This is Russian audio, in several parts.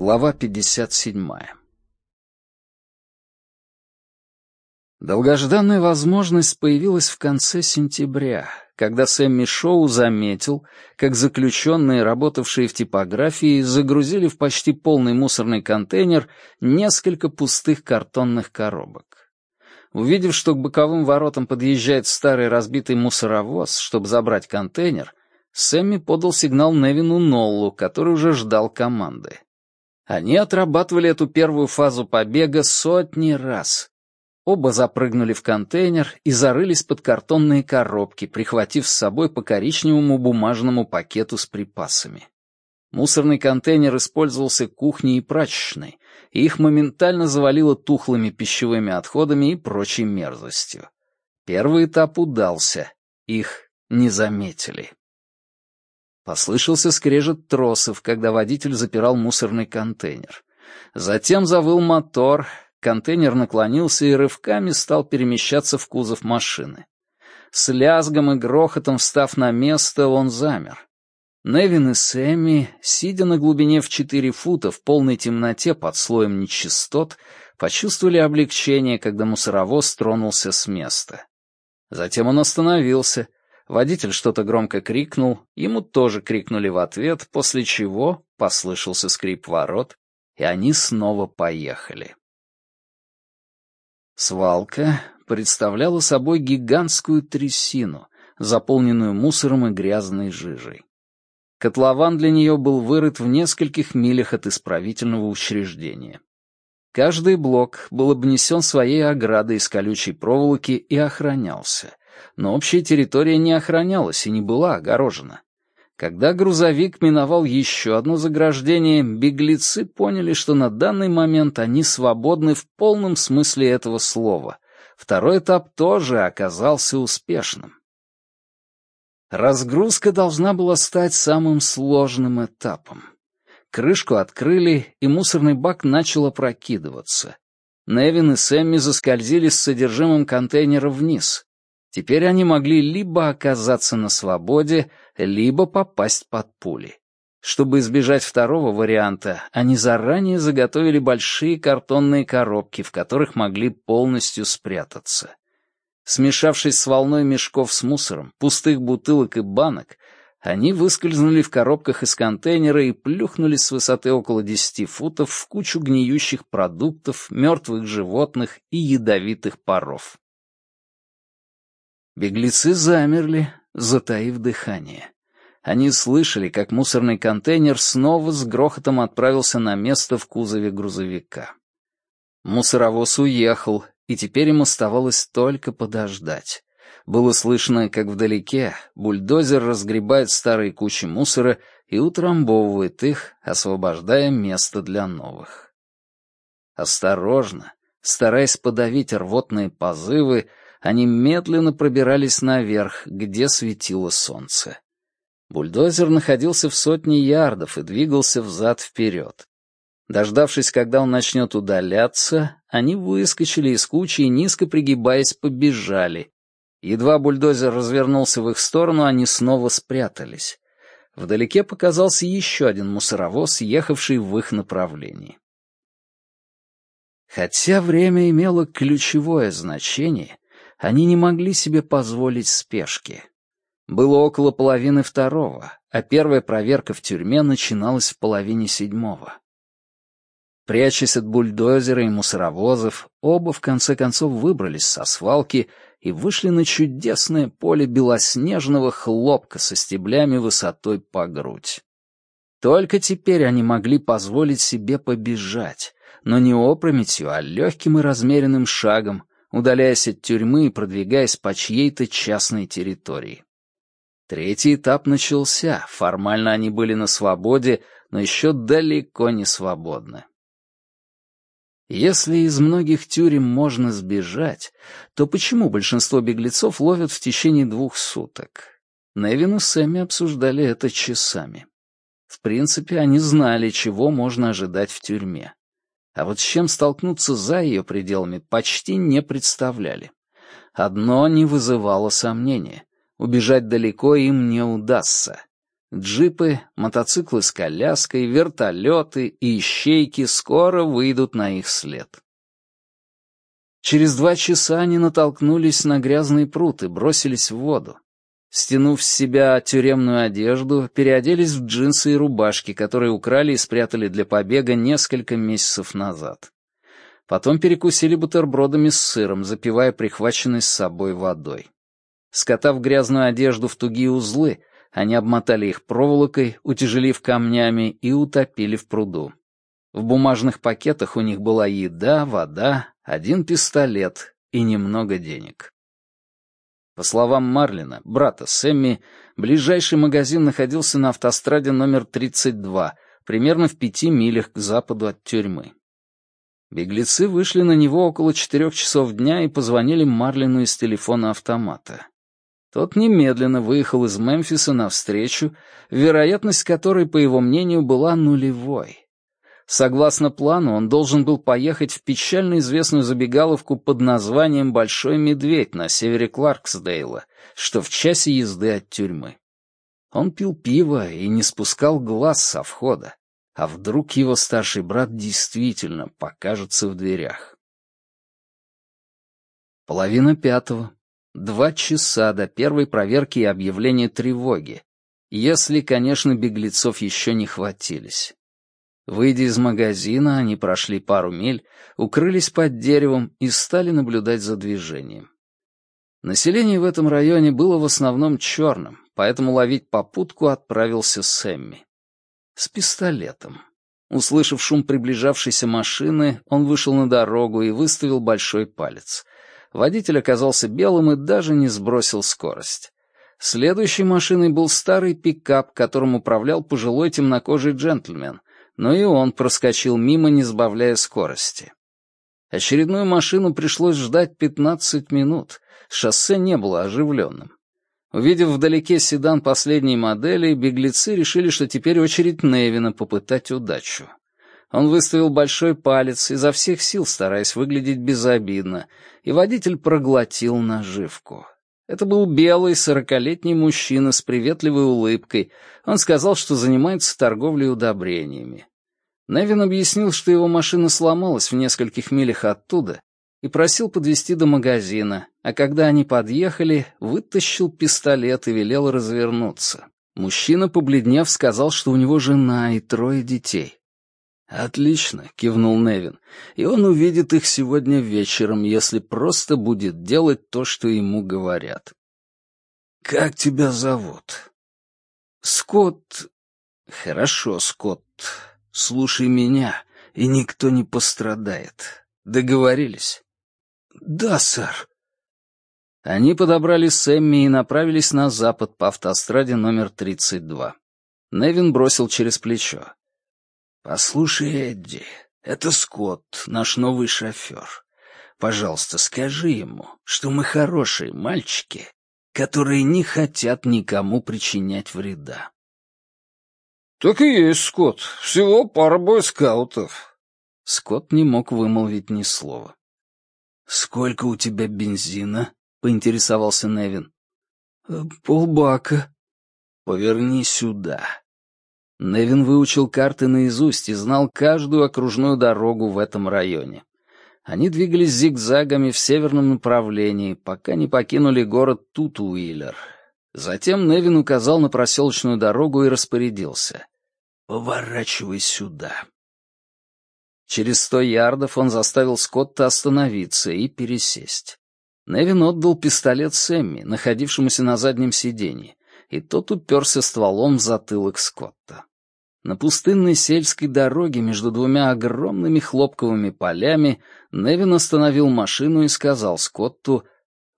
Глава 57. Долгожданная возможность появилась в конце сентября, когда Сэмми Шоу заметил, как заключенные, работавшие в типографии, загрузили в почти полный мусорный контейнер несколько пустых картонных коробок. Увидев, что к боковым воротам подъезжает старый разбитый мусоровоз, чтобы забрать контейнер, Сэмми подал сигнал Невину Ноллу, который уже ждал команды. Они отрабатывали эту первую фазу побега сотни раз. Оба запрыгнули в контейнер и зарылись под картонные коробки, прихватив с собой по коричневому бумажному пакету с припасами. Мусорный контейнер использовался кухней и прачечной, и их моментально завалило тухлыми пищевыми отходами и прочей мерзостью. Первый этап удался, их не заметили. Послышался скрежет тросов, когда водитель запирал мусорный контейнер. Затем завыл мотор, контейнер наклонился и рывками стал перемещаться в кузов машины. С лязгом и грохотом встав на место, он замер. Невин и Сэмми, сидя на глубине в четыре фута в полной темноте под слоем нечистот, почувствовали облегчение, когда мусоровоз тронулся с места. Затем он остановился, Водитель что-то громко крикнул, ему тоже крикнули в ответ, после чего послышался скрип ворот, и они снова поехали. Свалка представляла собой гигантскую трясину, заполненную мусором и грязной жижей. Котлован для нее был вырыт в нескольких милях от исправительного учреждения. Каждый блок был обнесен своей оградой из колючей проволоки и охранялся — но общая территория не охранялась и не была огорожена. Когда грузовик миновал еще одно заграждение, беглецы поняли, что на данный момент они свободны в полном смысле этого слова. Второй этап тоже оказался успешным. Разгрузка должна была стать самым сложным этапом. Крышку открыли, и мусорный бак начал опрокидываться. Невин и Сэмми заскользили с содержимым контейнера вниз. Теперь они могли либо оказаться на свободе, либо попасть под пули. Чтобы избежать второго варианта, они заранее заготовили большие картонные коробки, в которых могли полностью спрятаться. Смешавшись с волной мешков с мусором, пустых бутылок и банок, они выскользнули в коробках из контейнера и плюхнулись с высоты около десяти футов в кучу гниющих продуктов, мертвых животных и ядовитых паров. Беглецы замерли, затаив дыхание. Они слышали, как мусорный контейнер снова с грохотом отправился на место в кузове грузовика. Мусоровоз уехал, и теперь им оставалось только подождать. Было слышно, как вдалеке бульдозер разгребает старые кучи мусора и утрамбовывает их, освобождая место для новых. Осторожно, стараясь подавить рвотные позывы, они медленно пробирались наверх, где светило солнце. Бульдозер находился в сотне ярдов и двигался взад-вперед. Дождавшись, когда он начнет удаляться, они выскочили из кучи и, низко пригибаясь, побежали. Едва бульдозер развернулся в их сторону, они снова спрятались. Вдалеке показался еще один мусоровоз, ехавший в их направлении. Хотя время имело ключевое значение, они не могли себе позволить спешки. Было около половины второго, а первая проверка в тюрьме начиналась в половине седьмого. Прячась от бульдозера и мусоровозов, оба в конце концов выбрались со свалки и вышли на чудесное поле белоснежного хлопка со стеблями высотой по грудь. Только теперь они могли позволить себе побежать, но не опрометью, а легким и размеренным шагом, удаляясь от тюрьмы и продвигаясь по чьей-то частной территории. Третий этап начался, формально они были на свободе, но еще далеко не свободны. Если из многих тюрем можно сбежать, то почему большинство беглецов ловят в течение двух суток? Невин и Сэмми обсуждали это часами. В принципе, они знали, чего можно ожидать в тюрьме а вот с чем столкнуться за ее пределами почти не представляли. Одно не вызывало сомнения — убежать далеко им не удастся. Джипы, мотоциклы с коляской, вертолеты и ищейки скоро выйдут на их след. Через два часа они натолкнулись на грязный пруд и бросились в воду. Стянув с себя тюремную одежду, переоделись в джинсы и рубашки, которые украли и спрятали для побега несколько месяцев назад. Потом перекусили бутербродами с сыром, запивая прихваченной с собой водой. Скотав грязную одежду в тугие узлы, они обмотали их проволокой, утяжелив камнями и утопили в пруду. В бумажных пакетах у них была еда, вода, один пистолет и немного денег. По словам Марлина, брата Сэмми, ближайший магазин находился на автостраде номер 32, примерно в пяти милях к западу от тюрьмы. Беглецы вышли на него около четырех часов дня и позвонили Марлину из телефона автомата. Тот немедленно выехал из Мемфиса навстречу, вероятность которой, по его мнению, была нулевой. Согласно плану, он должен был поехать в печально известную забегаловку под названием «Большой медведь» на севере Кларксдейла, что в часе езды от тюрьмы. Он пил пиво и не спускал глаз со входа, а вдруг его старший брат действительно покажется в дверях. Половина пятого. Два часа до первой проверки и объявления тревоги, если, конечно, беглецов еще не хватились. Выйдя из магазина, они прошли пару миль, укрылись под деревом и стали наблюдать за движением. Население в этом районе было в основном черным, поэтому ловить попутку отправился Сэмми. С пистолетом. Услышав шум приближавшейся машины, он вышел на дорогу и выставил большой палец. Водитель оказался белым и даже не сбросил скорость. Следующей машиной был старый пикап, которым управлял пожилой темнокожий джентльмен, но и он проскочил мимо, не сбавляя скорости. Очередную машину пришлось ждать 15 минут. Шоссе не было оживленным. Увидев вдалеке седан последней модели, беглецы решили, что теперь очередь Невина попытать удачу. Он выставил большой палец, изо всех сил стараясь выглядеть безобидно, и водитель проглотил наживку. Это был белый, сорокалетний мужчина с приветливой улыбкой. Он сказал, что занимается торговлей удобрениями. Невин объяснил, что его машина сломалась в нескольких милях оттуда, и просил подвезти до магазина, а когда они подъехали, вытащил пистолет и велел развернуться. Мужчина, побледнев, сказал, что у него жена и трое детей. «Отлично», — кивнул Невин, — «и он увидит их сегодня вечером, если просто будет делать то, что ему говорят». «Как тебя зовут?» «Скотт...» «Хорошо, Скотт. Слушай меня, и никто не пострадает. Договорились?» «Да, сэр». Они подобрали Сэмми и направились на запад по автостраде номер 32. Невин бросил через плечо. «Послушай, Эдди, это Скотт, наш новый шофер. Пожалуйста, скажи ему, что мы хорошие мальчики, которые не хотят никому причинять вреда». «Так и есть, Скотт. Всего пара бойскаутов». Скотт не мог вымолвить ни слова. «Сколько у тебя бензина?» — поинтересовался Невин. «Полбака». «Поверни сюда», Невин выучил карты наизусть и знал каждую окружную дорогу в этом районе. Они двигались зигзагами в северном направлении, пока не покинули город Тутуилер. Затем Невин указал на проселочную дорогу и распорядился. «Поворачивай сюда». Через сто ярдов он заставил Скотта остановиться и пересесть. Невин отдал пистолет Сэмми, находившемуся на заднем сиденье, и тот уперся стволом в затылок Скотта. На пустынной сельской дороге между двумя огромными хлопковыми полями Невин остановил машину и сказал Скотту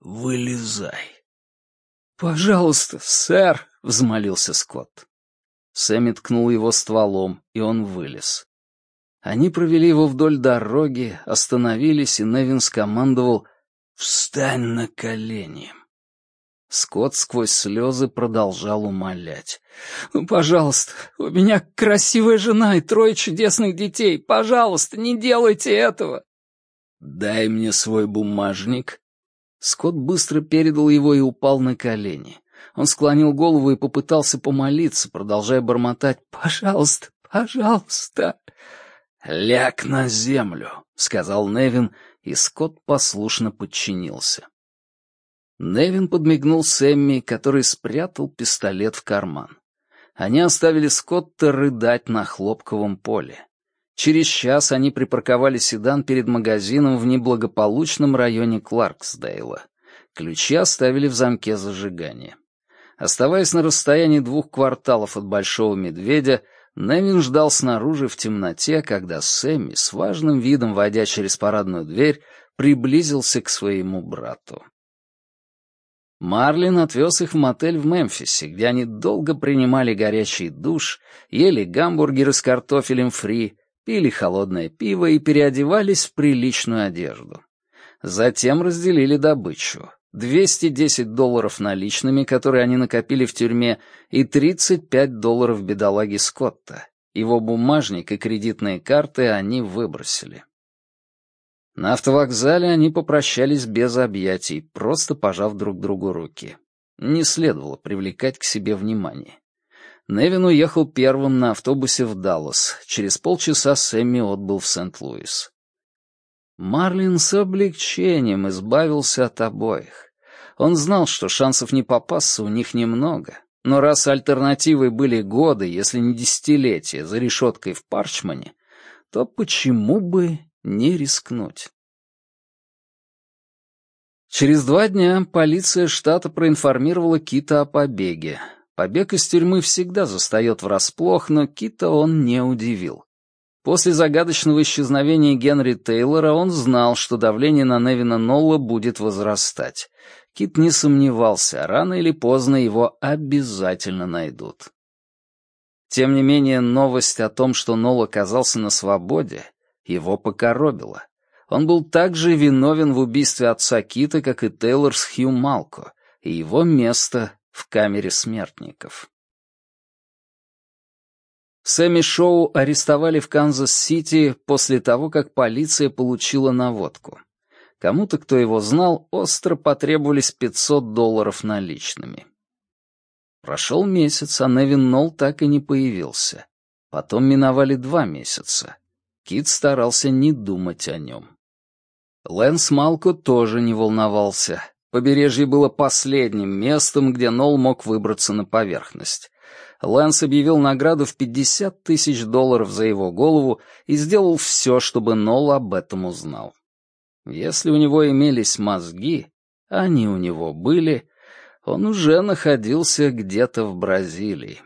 «Вылезай». «Пожалуйста, сэр», — взмолился Скотт. Сэмми ткнул его стволом, и он вылез. Они провели его вдоль дороги, остановились, и Невин скомандовал «Встань на колени». Скотт сквозь слезы продолжал умолять. «Ну, пожалуйста, у меня красивая жена и трое чудесных детей. Пожалуйста, не делайте этого!» «Дай мне свой бумажник». Скотт быстро передал его и упал на колени. Он склонил голову и попытался помолиться, продолжая бормотать «Пожалуйста, пожалуйста!» «Ляг на землю», — сказал Невин, и Скотт послушно подчинился. Невин подмигнул Сэмми, который спрятал пистолет в карман. Они оставили Скотта рыдать на хлопковом поле. Через час они припарковали седан перед магазином в неблагополучном районе Кларксдейла. Ключи оставили в замке зажигания. Оставаясь на расстоянии двух кварталов от Большого Медведя, Невин ждал снаружи в темноте, когда Сэмми, с важным видом войдя через парадную дверь, приблизился к своему брату. Марлин отвез их в мотель в Мемфисе, где они долго принимали горячий душ, ели гамбургеры с картофелем фри, пили холодное пиво и переодевались в приличную одежду. Затем разделили добычу. 210 долларов наличными, которые они накопили в тюрьме, и 35 долларов бедолаги Скотта. Его бумажник и кредитные карты они выбросили. На автовокзале они попрощались без объятий, просто пожав друг другу руки. Не следовало привлекать к себе внимание. Невин уехал первым на автобусе в Даллас. Через полчаса Сэмми отбыл в Сент-Луис. Марлин с облегчением избавился от обоих. Он знал, что шансов не попасться у них немного, но раз альтернативой были годы, если не десятилетия, за решеткой в Парчмане, то почему бы не рискнуть? Через два дня полиция штата проинформировала Кита о побеге. Побег из тюрьмы всегда застает врасплох, но Кита он не удивил. После загадочного исчезновения Генри Тейлора он знал, что давление на Невина Нолла будет возрастать. Кит не сомневался, рано или поздно его обязательно найдут. Тем не менее, новость о том, что Нолл оказался на свободе, его покоробила. Он был так же виновен в убийстве отца Кита, как и Тейлор с Хью Малко, и его место в камере смертников. Сэмми Шоу арестовали в Канзас-Сити после того, как полиция получила наводку. Кому-то, кто его знал, остро потребовались 500 долларов наличными. Прошел месяц, а Невин Нолл так и не появился. Потом миновали два месяца. Кит старался не думать о нем. Лэнс Малко тоже не волновался. Побережье было последним местом, где Нолл мог выбраться на поверхность. Лэнс объявил награду в 50 тысяч долларов за его голову и сделал все, чтобы Нолл об этом узнал. Если у него имелись мозги, они у него были, он уже находился где-то в Бразилии.